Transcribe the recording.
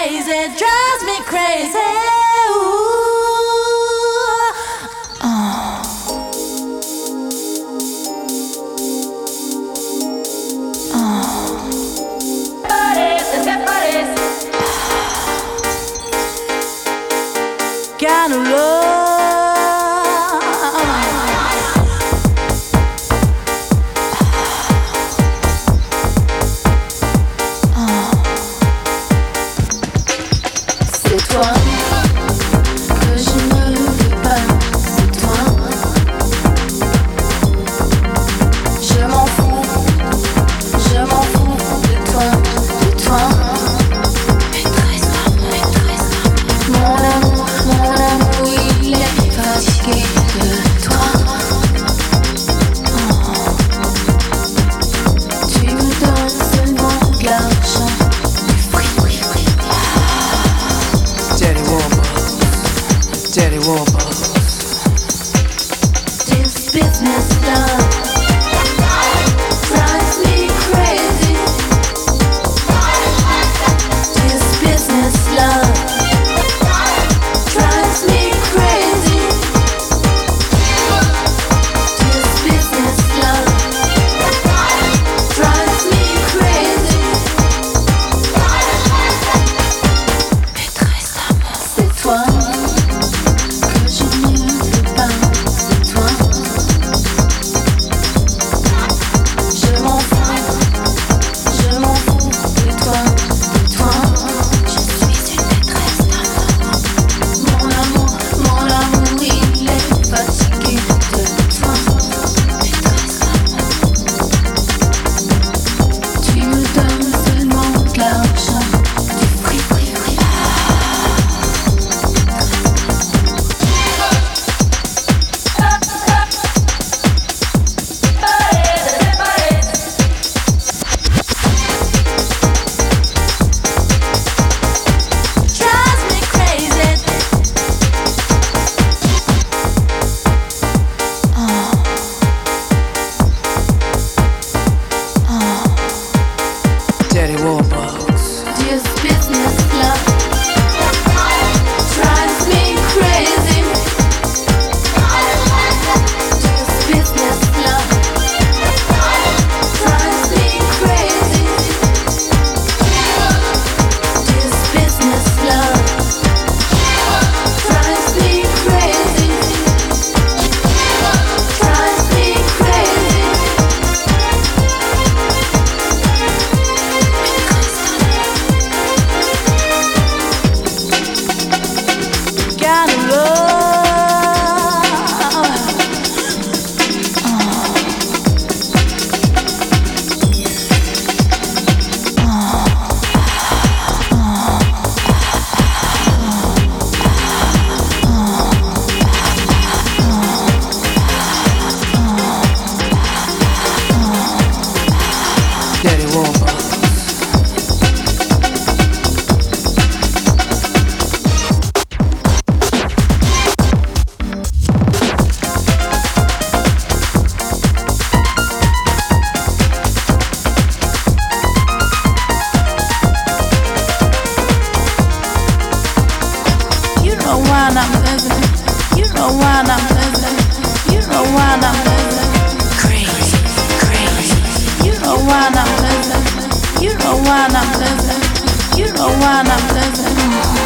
crazy, drives me crazy. Oh. Oh. Gotta love. business done. why I'm living. You know why I'm living. You know why I'm living. Crazy, crazy. You know why I'm living. You know why I'm living. You know why I'm living.